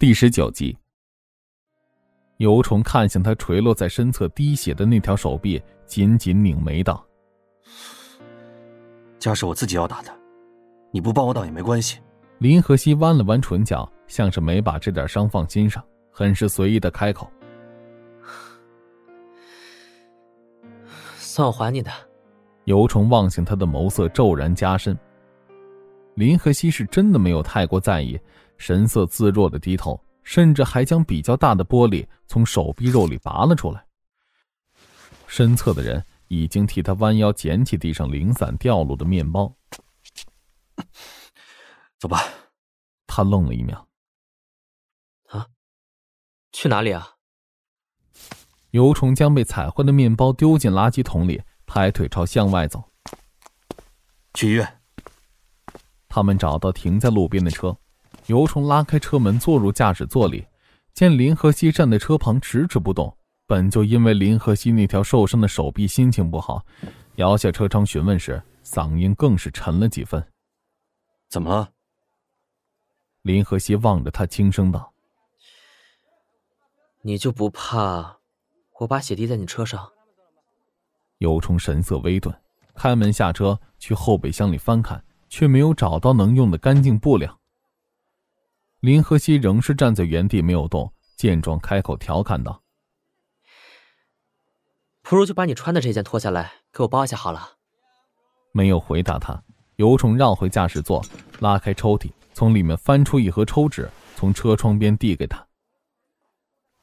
第十九集，尤虫看向他垂落在身侧滴血的那条手臂，紧紧拧眉道：“家是我自己要打的，你不帮我挡也没关系。”林和熙弯了弯唇角，像是没把这点伤放心上，很是随意的开口：“算我还你的。”尤虫望向他的眸色骤然加深。林和熙是真的没有太过在意。神色自若的低头，甚至还将比较大的玻璃从手臂肉里拔了出来。身侧的人已经替他弯腰捡起地上零散掉落的面包。走吧。他愣了一秒。啊？去哪里啊？尤虫将被踩坏的面包丢进垃圾桶里，抬腿朝向外走。去医院。他们找到停在路边的车。尤虫拉开车门，坐入驾驶座里，见林和熙站在车旁迟迟不动。本就因为林和熙那条受伤的手臂心情不好，摇下车窗询问时，嗓音更是沉了几分。怎么了？林和熙望着他，轻声道：“你就不怕我把血滴在你车上？”尤冲神色微顿，开门下车，去后备箱里翻看，却没有找到能用的干净布料。林和熙仍是站在原地没有动，见状开口调侃道：“不如就把你穿的这件脱下来，给我包一下好了。”没有回答他，尤虫绕回驾驶座，拉开抽屉，从里面翻出一盒抽纸，从车窗边递给他。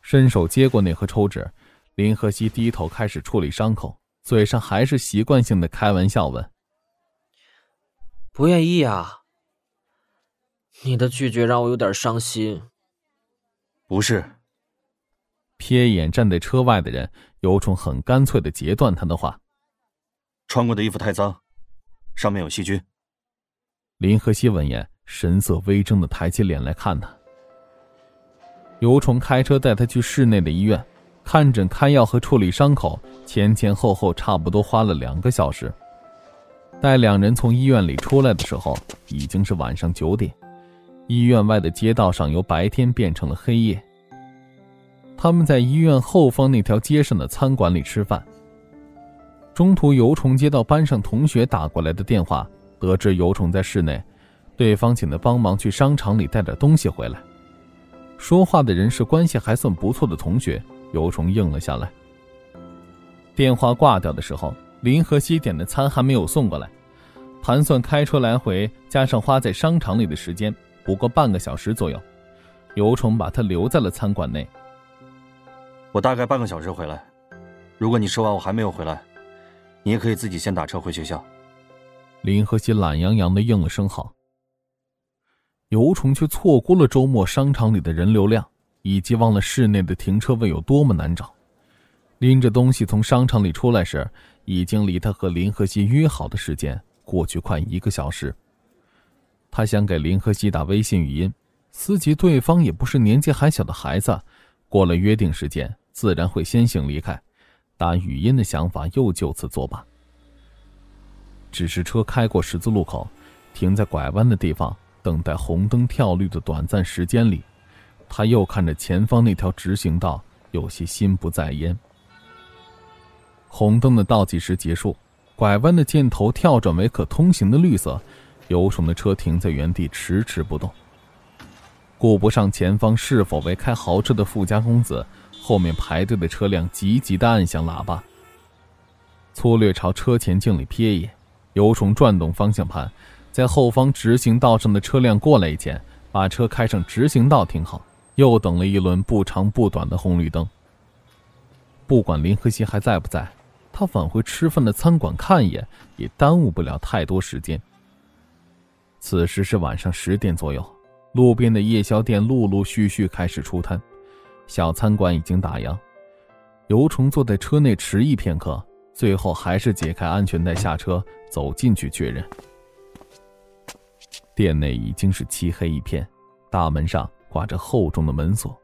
伸手接过那盒抽纸，林和熙低头开始处理伤口，嘴上还是习惯性的开玩笑问：“不愿意啊？”你的拒绝让我有点伤心。不是。瞥眼站在车外的人，尤虫很干脆的截断他的话：“穿过的衣服太脏，上面有细菌。”林和熙闻言，神色微怔的抬起脸来看他。尤虫开车带他去市内的医院，看诊、开药和处理伤口，前前后后差不多花了两个小时。待两人从医院里出来的时候，已经是晚上九点。医院外的街道上由白天变成了黑夜。他们在医院后方那条街上的餐馆里吃饭。中途，尤虫接到班上同学打过来的电话，得知尤虫在室内，对方请他帮忙去商场里带点东西回来。说话的人是关系还算不错的同学，尤虫应了下来。电话挂掉的时候，林和西点的餐还没有送过来，盘算开车来回加上花在商场里的时间。不过半个小时左右，尤虫把他留在了餐馆内。我大概半个小时回来，如果你吃完我还没有回来，你也可以自己先打车回学校。林和熙懒洋洋的应了声好。尤虫却错过了周末商场里的人流量，以及忘了室内的停车位有多么难找。拎着东西从商场里出来时，已经离他和林和熙约好的时间过去快一个小时。他想给林和熙打微信语音，思及对方也不是年纪还小的孩子，过了约定时间自然会先行离开，打语音的想法又就此作罢。只是车开过十字路口，停在拐弯的地方，等待红灯跳绿的短暂时间里，他又看着前方那条直行道，有些心不在焉。红灯的倒计时结束，拐弯的箭头跳转为可通行的绿色。尤虫的车停在原地，迟迟不动。顾不上前方是否为开豪车的富家公子，后面排队的车辆急急的按响喇叭。粗略朝车前镜里瞥一眼，尤虫转动方向盘，在后方直行道上的车辆过来以前，把车开上直行道停好，又等了一轮不长不短的红绿灯。不管林和熙还在不在，他返回吃饭的餐馆看一眼，也耽误不了太多时间。此时是晚上十点左右，路边的夜宵店陆陆续续开始出摊，小餐馆已经打烊。尤虫坐在车内迟疑片刻，最后还是解开安全带下车，走进去确认。店内已经是漆黑一片，大门上挂着厚重的门锁，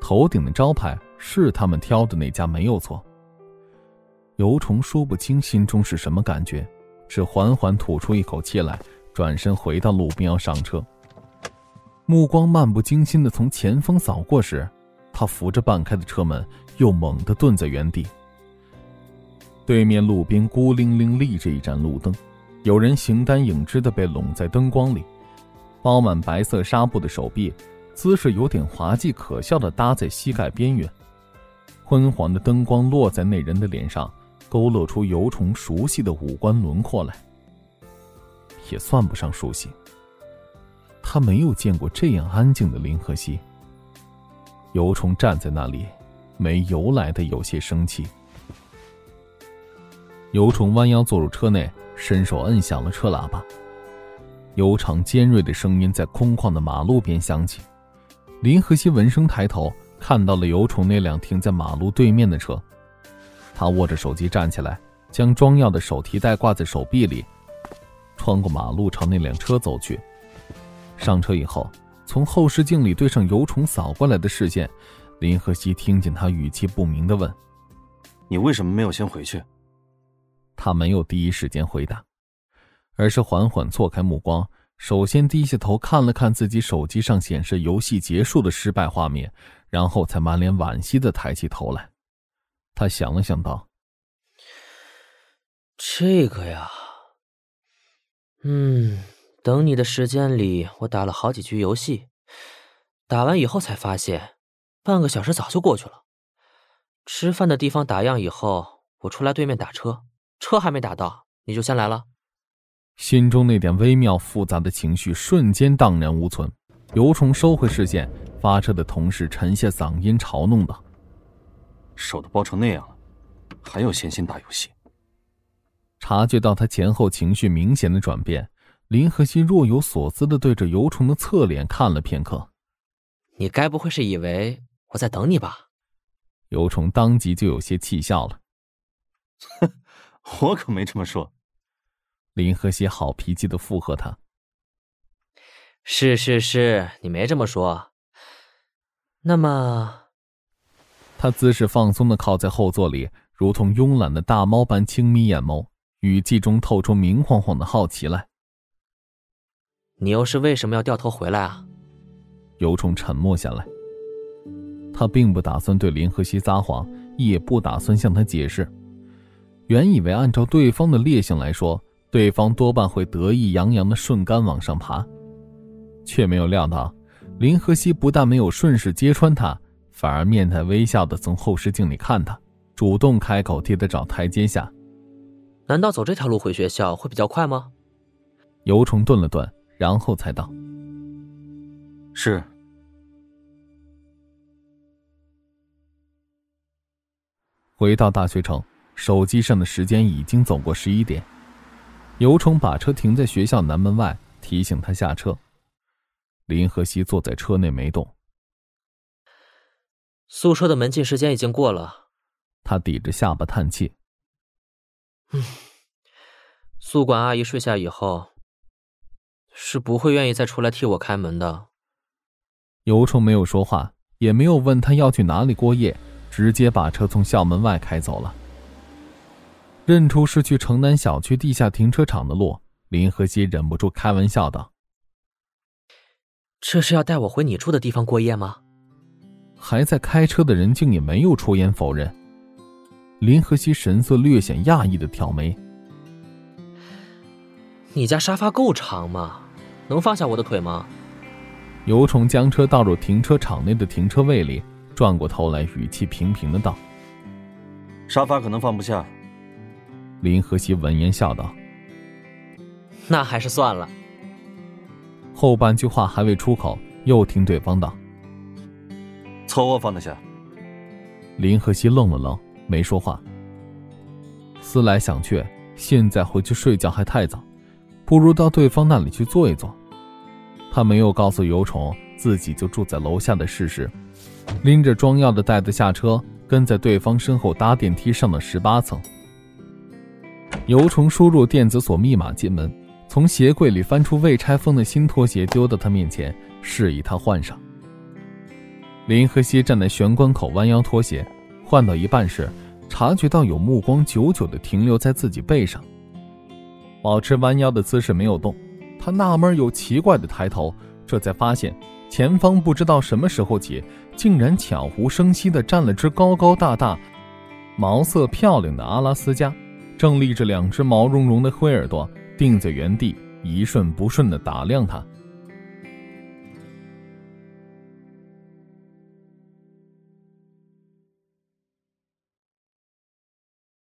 头顶的招牌是他们挑的那家没有错。尤虫说不清心中是什么感觉，只缓缓吐出一口气来。转身回到路边要上车，目光漫不经心的从前方扫过时，他扶着半开的车门，又猛地顿在原地。对面路边孤零零立着一盏路灯，有人形单影只的被拢在灯光里，包满白色纱布的手臂，姿势有点滑稽可笑的搭在膝盖边缘。昏黄的灯光落在那人的脸上，勾勒出尤虫熟悉的五官轮廓来。也算不上熟悉。他没有见过这样安静的林和熙。尤虫站在那里，没由来的有些生气。尤虫弯腰坐入车内，伸手摁响了车喇叭。悠长尖锐的声音在空旷的马路边响起。林和熙闻声抬头。看到了尤虫那辆停在马路对面的车，他握着手机站起来，将装药的手提袋挂在手臂里，穿过马路朝那辆车走去。上车以后，从后视镜里对上游虫扫过来的视线，林和熙听见他语气不明的问：“你为什么没有先回去？”他没有第一时间回答，而是缓缓错开目光，首先低下头看了看自己手机上显示游戏结束的失败画面。然后才满脸惋惜的抬起头来，他想了想道：“这个呀，嗯，等你的时间里，我打了好几局游戏，打完以后才发现，半个小时早就过去了。吃饭的地方打烊以后，我出来对面打车，车还没打到，你就先来了。”心中那点微妙复杂的情绪瞬间荡然无存，尤虫收回视线。发车的同事沉下嗓音嘲弄道：“手都包成那样了，还有闲心打游戏？”察觉到他前后情绪明显的转变，林和熙若有所思的对着尤虫的侧脸看了片刻。“你该不会是以为我在等你吧？”尤虫当即就有些气笑了。“哼，我可没这么说。”林和熙好脾气的附和他。“是是是，你没这么说。”那么，他姿势放松的靠在后座里，如同慵懒的大猫般轻眯眼眸，语气中透出明晃晃的好奇来。你又是为什么要掉头回来啊？尤冲沉默下来。他并不打算对林和熙撒谎，也不打算向他解释。原以为按照对方的烈性来说，对方多半会得意洋洋的顺杆往上爬，却没有料到。林和熙不但没有顺势揭穿他，反而面带微笑的从后视镜里看他，主动开口替他找台阶下。难道走这条路回学校会比较快吗？尤虫顿了顿，然后才道：“是。”回到大学城，手机上的时间已经走过十一点。尤虫把车停在学校南门外，提醒他下车。林和熙坐在车内没动。宿舍的门禁时间已经过了，他抵着下巴叹气。嗯，宿管阿姨睡下以后，是不会愿意再出来替我开门的。尤虫没有说话，也没有问他要去哪里过夜，直接把车从校门外开走了。认出是去城南小区地下停车场的路，林和熙忍不住开玩笑道。这是要带我回你住的地方过夜吗？还在开车的人竟也没有出言否认。林和熙神色略显讶异的挑眉：“你家沙发够长吗？能放下我的腿吗？”尤虫将车倒入停车场内的停车位里，转过头来，语气平平的道：“沙发可能放不下。”林和熙闻言笑道：“那还是算了。”后半句话还未出口，又听对方道：“侧卧放得下。”林和熙愣了愣，没说话。思来想去，现在回去睡觉还太早，不如到对方那里去坐一坐。他没有告诉尤虫自己就住在楼下的事实，拎着装药的袋子下车，跟在对方身后搭电梯上了十八层。尤虫输入电子锁密码进门。从鞋柜里翻出未拆封的新拖鞋，丢到他面前，示意他换上。林和熙站在玄关口，弯腰脱鞋，换到一半时，察觉到有目光久久地停留在自己背上。保持弯腰的姿势没有动，他纳闷又奇怪地抬头，这才发现前方不知道什么时候起，竟然悄无声息地站了只高高大大、毛色漂亮的阿拉斯加，正立着两只毛茸茸的灰耳朵，定在原地，一瞬不瞬地打量他。